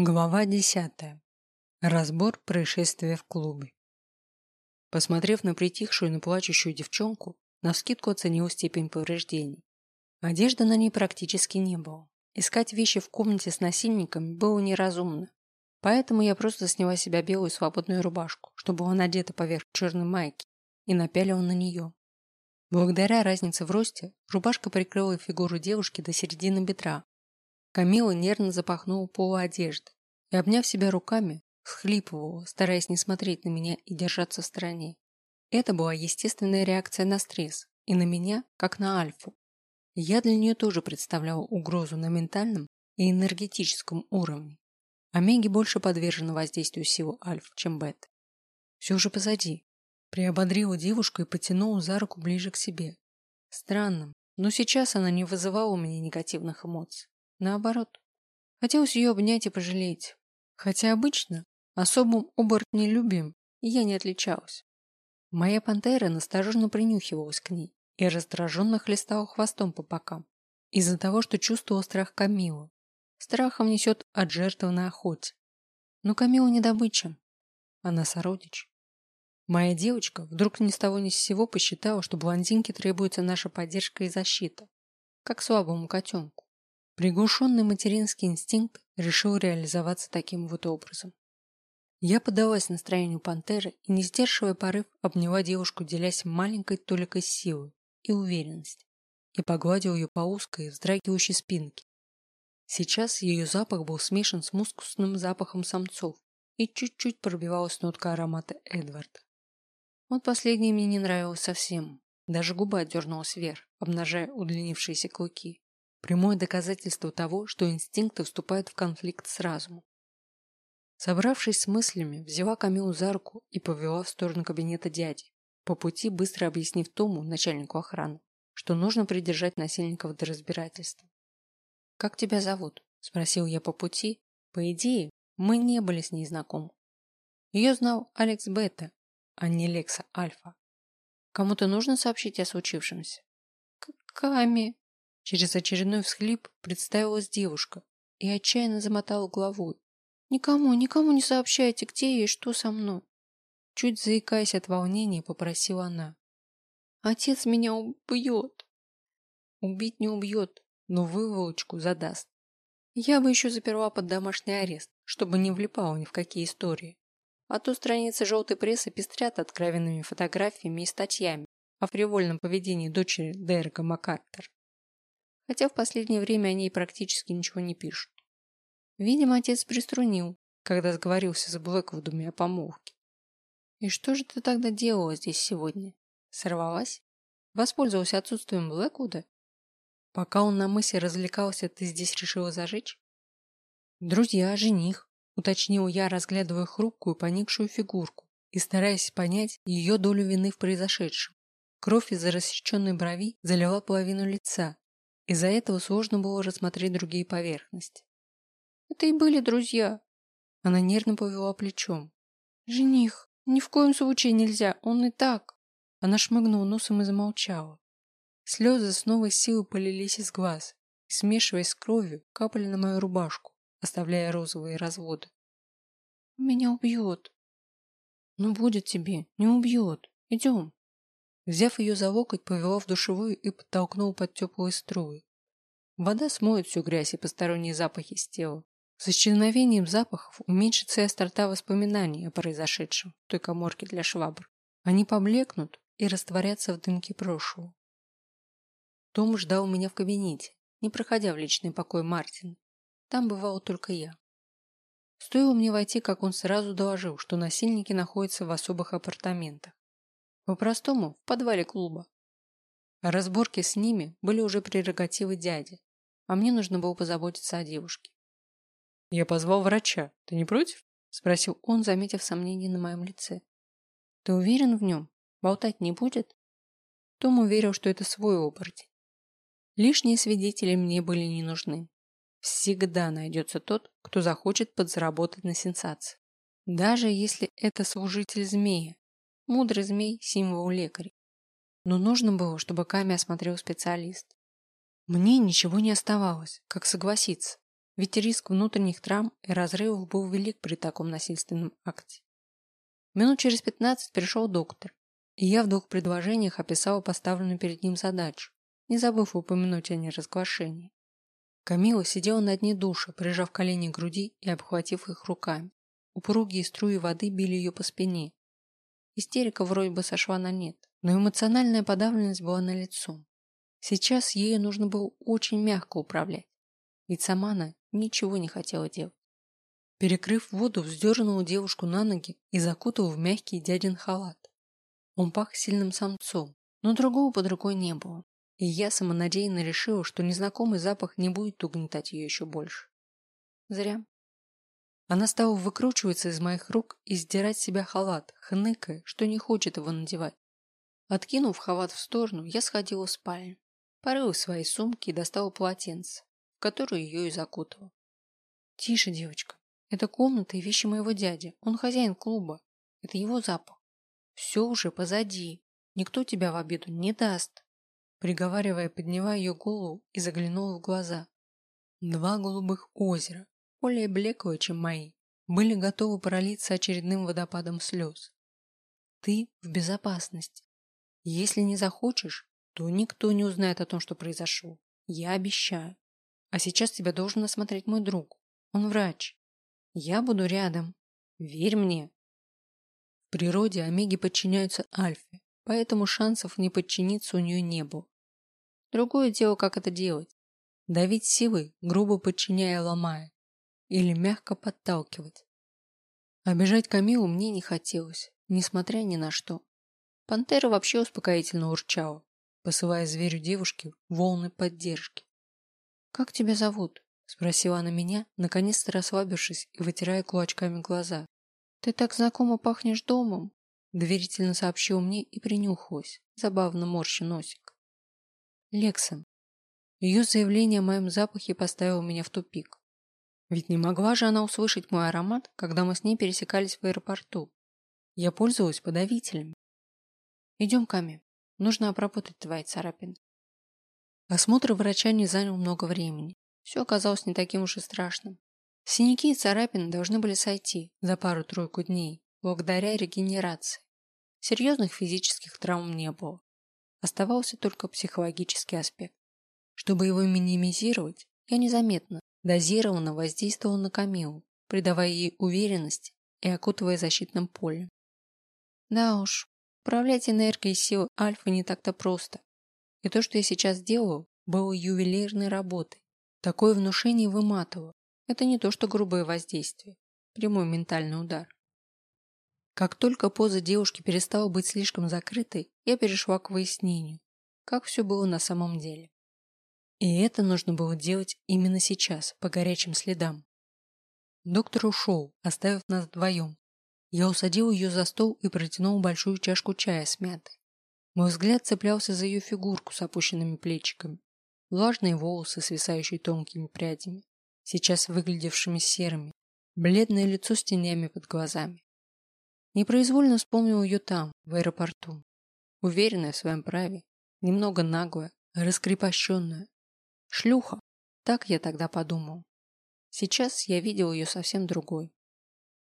Глава десятая. Разбор происшествия в клубе. Посмотрев на притихшую на плачущую девчонку, навскидку оценил степень повреждений. Одежды на ней практически не было. Искать вещи в комнате с насильниками было неразумно. Поэтому я просто сняла с себя белую свободную рубашку, чтобы была надета поверх черной майки, и напялила на нее. Благодаря разнице в росте, рубашка прикрыла фигуру девушки до середины бедра, Камила нервно запахнула полу одежды и, обняв себя руками, схлипывала, стараясь не смотреть на меня и держаться в стороне. Это была естественная реакция на стресс и на меня, как на альфу. Я для нее тоже представляла угрозу на ментальном и энергетическом уровне. Омеги больше подвержены воздействию силы альф, чем бет. Все уже позади. Приободрила девушку и потянула за руку ближе к себе. Странно, но сейчас она не вызывала у меня негативных эмоций. Наоборот. Хотелось ее обнять и пожалеть. Хотя обычно особым и я не отличалась. Моя пантера настороженно принюхивалась к ней и раздраженно хлестала хвостом по бокам из-за того, что чувствовала страх Камилы. Страхом несет от жертвы на охоте. Но Камила не добыча. Она сородич. Моя девочка вдруг ни с того ни с сего посчитала, что блондинке требуется наша поддержка и защита, как слабому котенку. Приглушенный материнский инстинкт решил реализоваться таким вот образом. Я поддалась настроению пантеры и, не сдерживая порыв, обняла девушку, делясь маленькой толикой силы и уверенности, и погладил ее по узкой, вздрагивающей спинке. Сейчас ее запах был смешан с мускусным запахом самцов и чуть-чуть пробивалась нотка аромата Эдварда. Вот последнее мне не нравилось совсем. Даже губа дернулась вверх, обнажая удлинившиеся клыки. Прямое доказательство того, что инстинкты вступают в конфликт с разумом. Собравшись с мыслями, взяла Камилу за руку и повела в сторону кабинета дяди, по пути быстро объяснив Тому, начальнику охраны, что нужно придержать насильников до разбирательства. «Как тебя зовут?» – спросил я по пути. По идее, мы не были с ней знакомы. Ее знал Алекс Бета, а не Лекса Альфа. Кому-то нужно сообщить о случившемся? Ками, Через очередной всхлип представилась девушка и отчаянно замотала головой. «Никому, никому не сообщайте, где я и что со мной!» Чуть заикаясь от волнения, попросила она. «Отец меня убьет!» «Убить не убьет, но выволочку задаст. Я бы еще заперла под домашний арест, чтобы не влипала ни в какие истории. А то страницы желтой прессы пестрят откровенными фотографиями и статьями о фривольном поведении дочери Дерека МакАртер хотя в последнее время о ней практически ничего не пишут. Видимо, отец приструнил, когда сговорился с Блэквудами о помолвке. И что же ты тогда делала здесь сегодня? Сорвалась? Воспользовалась отсутствием Блэквуда? Пока он на мысе развлекался, ты здесь решила зажечь? Друзья, жених, уточнил я, разглядывая хрупкую, поникшую фигурку и стараясь понять ее долю вины в произошедшем. Кровь из-за рассеченной брови залила половину лица, из-за этого сложно было рассмотреть другие поверхности. Это и были друзья. Она нервно повела плечом. Жених, ни в коем случае нельзя, он и так. Она шмыгнула носом и замолчала. Слезы с новой силой полились из глаз и, смешиваясь с кровью, капали на мою рубашку, оставляя розовые разводы. «Меня убьет». «Ну, будет тебе, не убьет. Идем». Взяв ее за локоть, повела в душевую и подтолкнул под теплые струи. Вода смоет всю грязь и посторонние запахи с тела. С исчезновением запахов уменьшится и острота воспоминаний о произошедшем в той коморке для швабр. Они поблекнут и растворятся в дымке прошлого. Том ждал меня в кабинете, не проходя в личный покой Мартина. Там бывал только я. Стоило мне войти, как он сразу доложил, что насильники находятся в особых апартаментах. По-простому, в подвале клуба. Разборки с ними были уже прерогативы дяди, а мне нужно было позаботиться о девушке. «Я позвал врача. Ты не против?» – спросил он, заметив сомнение на моем лице. «Ты уверен в нем? Болтать не будет?» Том уверил, что это свой оборотень. Лишние свидетели мне были не нужны. Всегда найдется тот, кто захочет подзаработать на сенсации. Даже если это служитель змея, Мудрый змей – символ лекаря. Но нужно было, чтобы Ками осмотрел специалист. Мне ничего не оставалось, как согласиться. ведь риск внутренних травм и разрывов был велик при таком насильственном акте. Минут через пятнадцать пришел доктор, и я в двух предложениях описала поставленную перед ним задачу, не забыв упомянуть о неразглашении. Камила сидела на дне душа, прижав колени к груди и обхватив их руками. Упругие струи воды били ее по спине. Истерика вроде бы сошла на нет, но эмоциональная подавленность была налицо. Сейчас ею нужно было очень мягко управлять, ведь сама она ничего не хотела делать. Перекрыв воду, вздернула девушку на ноги и закутала в мягкий дядин халат. Он пах сильным самцом, но другого под рукой не было и я самонадеянно решила, что незнакомый запах не будет угнетать ее еще больше. Зря. Она стала выкручиваться из моих рук и сдирать с себя халат, хныкая, что не хочет его надевать. Откинув халат в сторону, я сходила в спальню, порыла свои сумки и достала полотенце, в которое ее и закутала. Тише, девочка. Это комната и вещи моего дяди. Он хозяин клуба. Это его запах. Все уже позади. Никто тебя в обиду не даст приговаривая, подняла ее голову и заглянула в глаза. Два голубых озера, более блеклые, чем мои, были готовы пролиться очередным водопадом слез. Ты в безопасности. Если не захочешь, то никто не узнает о том, что произошло. Я обещаю. А сейчас тебя должен осмотреть мой друг. Он врач. Я буду рядом. Верь мне. В природе омеги подчиняются альфе, поэтому шансов не подчиниться у нее не было. Другое дело, как это делать. Давить силой, грубо подчиняя ломая. Или мягко подталкивать. Обижать Камилу мне не хотелось, несмотря ни на что. Пантера вообще успокоительно урчала, посылая зверю девушки волны поддержки. «Как тебя зовут?» – спросила она меня, наконец-то расслабившись и вытирая кулачками глаза. «Ты так знакомо пахнешь домом!» – доверительно сообщил мне и принюхалась, забавно морщи носик. Лекса. Ее заявление о моем запахе поставило меня в тупик. Ведь не могла же она услышать мой аромат, когда мы с ней пересекались в аэропорту. Я пользовалась подавителем. Идем, Ками. Нужно обработать твои царапины. Осмотр врача не занял много времени. Все оказалось не таким уж и страшным. Синяки и царапины должны были сойти за пару-тройку дней, благодаря регенерации. Серьезных физических травм не было. Оставался только психологический аспект. Чтобы его минимизировать, я незаметно, дозированно воздействовал на Камилу, придавая ей уверенности и окутывая защитным полем. Да уж, управлять энергией сил Альфа не так-то просто. И то, что я сейчас делаю, было ювелирной работой. Такое внушение выматывало. Это не то, что грубое воздействие, прямой ментальный удар. Как только поза девушки перестала быть слишком закрытой, я перешла к выяснению, как все было на самом деле. И это нужно было делать именно сейчас, по горячим следам. Доктор ушел, оставив нас вдвоем. Я усадил ее за стол и протянул большую чашку чая с мятой. Мой взгляд цеплялся за ее фигурку с опущенными плечиками, влажные волосы, свисающие тонкими прядями, сейчас выглядевшими серыми, бледное лицо с тенями под глазами. Непроизвольно вспомнил ее там, в аэропорту. Уверенная в своем праве, немного наглая, раскрепощенная. Шлюха. Так я тогда подумал. Сейчас я видел ее совсем другой.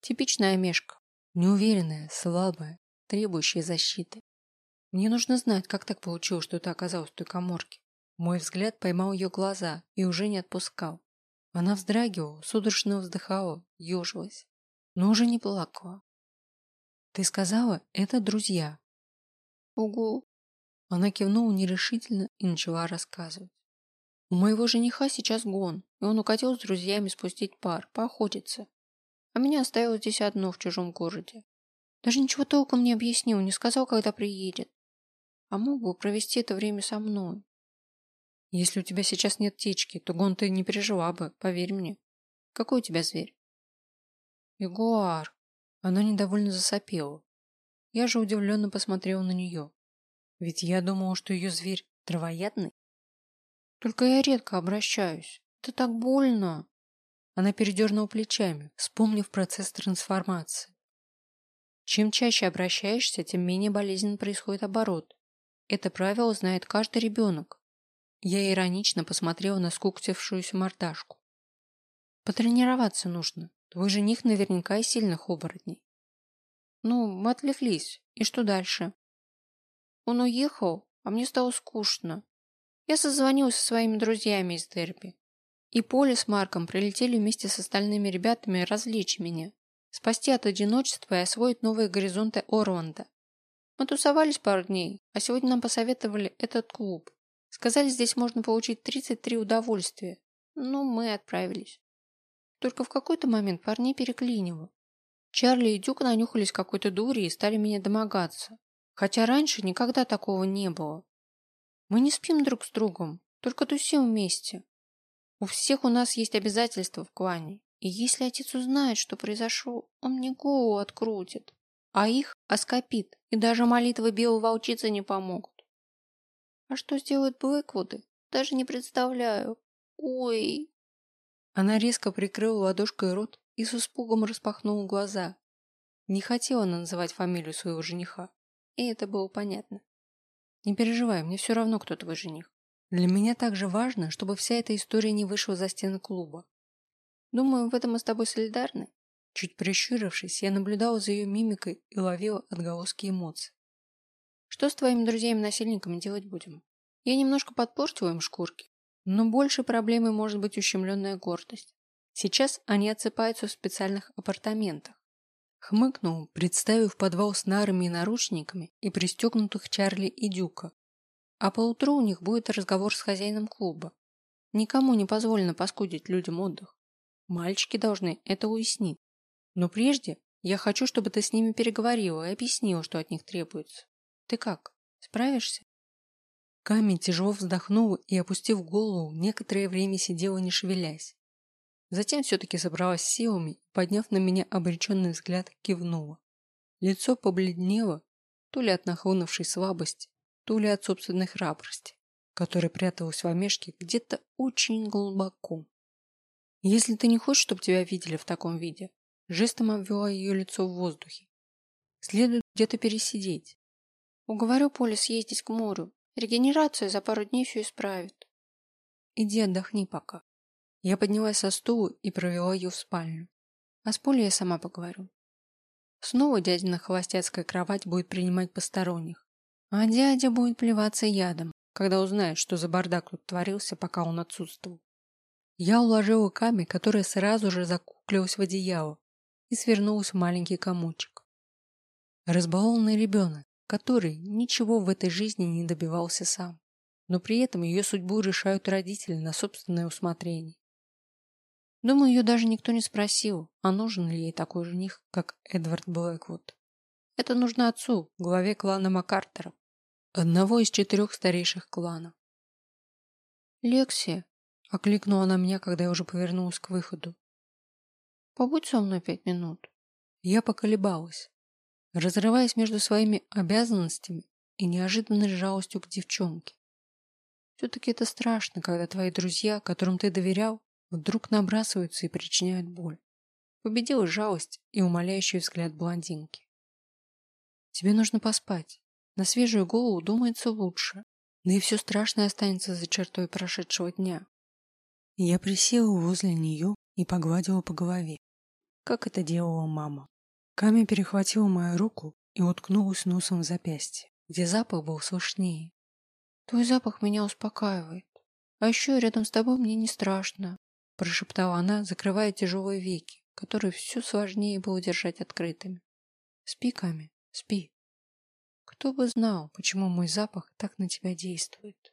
Типичная мешка. Неуверенная, слабая, требующая защиты. Мне нужно знать, как так получилось, что ты оказалась в той коморке. Мой взгляд поймал ее глаза и уже не отпускал. Она вздрагивала, судорожно вздыхала, ежилась, но уже не плакала. Ты сказала, это друзья. Угу. Она кивнула нерешительно и начала рассказывать. У моего жениха сейчас гон, и он укатил с друзьями спустить пар, поохотиться. А меня оставил здесь одно в чужом городе. Даже ничего толком не объяснил, не сказал, когда приедет. А мог бы провести это время со мной. Если у тебя сейчас нет птички, то гон ты не пережила бы, поверь мне. Какой у тебя зверь? Ягуар. Она недовольно засопела. Я же удивленно посмотрела на нее. Ведь я думала, что ее зверь травоядный. Только я редко обращаюсь. Это так больно. Она передернула плечами, вспомнив процесс трансформации. Чем чаще обращаешься, тем менее болезненно происходит оборот. Это правило знает каждый ребенок. Я иронично посмотрела на скуктившуюся мордашку. Потренироваться нужно. Твой жених наверняка из сильных оборотней. Ну, мы отвлеклись. И что дальше? Он уехал, а мне стало скучно. Я созвонилась со своими друзьями из Дерби. И Поля с Марком прилетели вместе с остальными ребятами развлечь меня, спасти от одиночества и освоить новые горизонты Орланда. Мы тусовались пару дней, а сегодня нам посоветовали этот клуб. Сказали, здесь можно получить 33 удовольствия. Ну, мы отправились. Только в какой-то момент парни переклинило. Чарли и Дюк нанюхались какой-то дури и стали меня домогаться. Хотя раньше никогда такого не было. Мы не спим друг с другом, только тусим вместе. У всех у нас есть обязательства в клане, и если отец узнает, что произошло, он мне голову открутит, а их оскопит, и даже молитвы белой волчицы не помогут. А что сделают Блэквуды, даже не представляю. Ой. Она резко прикрыла ладошкой рот и с испугом распахнула глаза. Не хотела она называть фамилию своего жениха, и это было понятно. Не переживай, мне все равно, кто твой жених. Для меня также важно, чтобы вся эта история не вышла за стены клуба. Думаю, в этом мы с тобой солидарны. Чуть прищурившись, я наблюдала за ее мимикой и ловила отголоски эмоций. Что с твоими друзьями-насильниками делать будем? Я немножко подпортила им шкурки, но больше проблемой может быть ущемленная гордость. Сейчас они отсыпаются в специальных апартаментах. Хмыкнул, представив подвал с нарами и наручниками и пристегнутых Чарли и Дюка. А поутру у них будет разговор с хозяином клуба. Никому не позволено поскудить людям отдых. Мальчики должны это уяснить. Но прежде я хочу, чтобы ты с ними переговорила и объяснила, что от них требуется. Ты как? Справишься? Камень тяжело вздохнул и, опустив голову, некоторое время сидела, не шевелясь. Затем все-таки собралась силами подняв на меня обреченный взгляд, кивнула. Лицо побледнело, то ли от нахлынувшей слабости, то ли от собственной храбрости, которая пряталась в омешке где-то очень глубоко. Если ты не хочешь, чтобы тебя видели в таком виде, жестом обвела ее лицо в воздухе. Следует где-то пересидеть. Уговорю Поле съездить к морю. Регенерация за пару дней все исправит. Иди отдохни пока. Я поднялась со стула и провела ее в спальню. А с Полей я сама поговорю. Снова дядина холостяцкая кровать будет принимать посторонних. А дядя будет плеваться ядом, когда узнает, что за бардак тут творился, пока он отсутствовал. Я уложила Ками, которая сразу же закуклилась в одеяло и свернулась в маленький комочек. Разбалованный ребенок, который ничего в этой жизни не добивался сам, но при этом ее судьбу решают родители на собственное усмотрение. Думаю, ее даже никто не спросил, а нужен ли ей такой жених, как Эдвард Блэквуд. Это нужно отцу, главе клана Маккартеров, одного из четырех старейших кланов. «Лекси!» — окликнула она меня, когда я уже повернулась к выходу. «Побудь со мной пять минут». Я поколебалась, разрываясь между своими обязанностями и неожиданной жалостью к девчонке. Все-таки это страшно, когда твои друзья, которым ты доверял, вдруг набрасываются и причиняют боль. Победила жалость и умоляющий взгляд блондинки. Тебе нужно поспать. На свежую голову думается лучше. Да и все страшное останется за чертой прошедшего дня. Я присела возле нее и погладила по голове, как это делала мама. Ками перехватила мою руку и уткнулась носом в запястье, где запах был слышнее. Твой запах меня успокаивает. А еще рядом с тобой мне не страшно прошептала она, закрывая тяжелые веки, которые все сложнее было держать открытыми. Спи, Ками, спи. Кто бы знал, почему мой запах так на тебя действует.